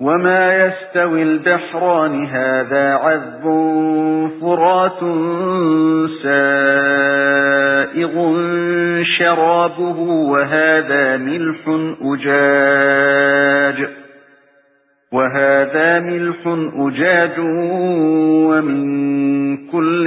وَمَا يَسْتَوِي الْبَحْرَانِ هَذَا عَذْبٌ فُرَاتٌ سَائِغٌ شَرَابُهُ وَهَذَا مِلْحٌ أُجَاجٌ وَهَذَا مِلْحٌ أُجَاجٌ وَمِنْ كُلٍّ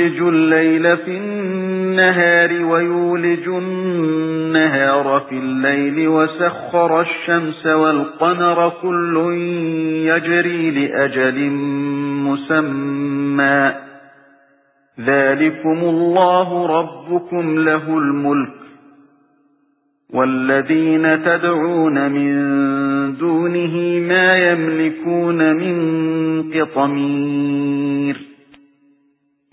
يُولِجُ اللَّيْلَ فِي النَّهَارِ وَيُولِجُ النَّهَارَ فِي اللَّيْلِ وَسَخَّرَ الشَّمْسَ وَالْقَمَرَ كُلٌّ يَجْرِي لِأَجَلٍ مُّسَمًّى. ذَلِكُمُ اللَّهُ رَبُّكُمْ لَهُ الْمُلْكُ وَالَّذِينَ تَدْعُونَ مِن دُونِهِ مَا يَمْلِكُونَ مِن قِطْمِيرٍ.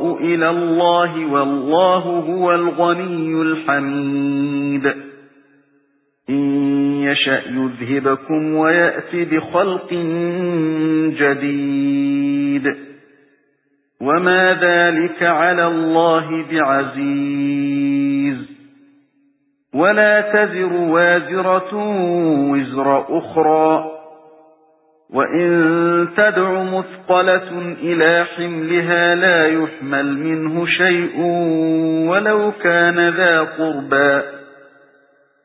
إِلَى اللَّهِ وَاللَّهُ هُوَ الْغَنِيُّ الْحَمِيدُ. إِن يَشَأْ يُذْهِبْكُمْ وَيَأْتِ بِخَلْقٍ جَدِيدٍ. وَمَا ذَلِكَ عَلَى اللَّهِ بِعَزِيزٍ. وَلَا تَزِرُ وَازِرَةٌ وِزْرَ أُخْرَى. وَإِن تَدْعُ مُثْقَلَةٌ إِلَى حِمْلِهَا لَا يُحْمَلْ مِنْهُ شَيْءٌ وَلَوْ كَانَ ذَا قُرْبَى.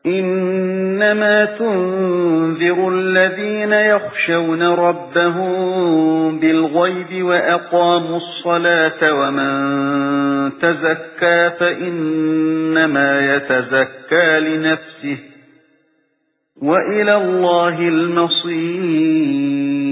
إِنَّمَا تُنذِرُ الَّذِينَ يَخْشَوْنَ رَبَّهُم بِالْغَيْبِ وَأَقَامُوا الصَّلَاةَ وَمَن تَزَكَّى فَإِنَّمَا يَتَزَكَّى لِنَفْسِهِ. وَإِلَى اللَّهِ الْمَصِيرُ.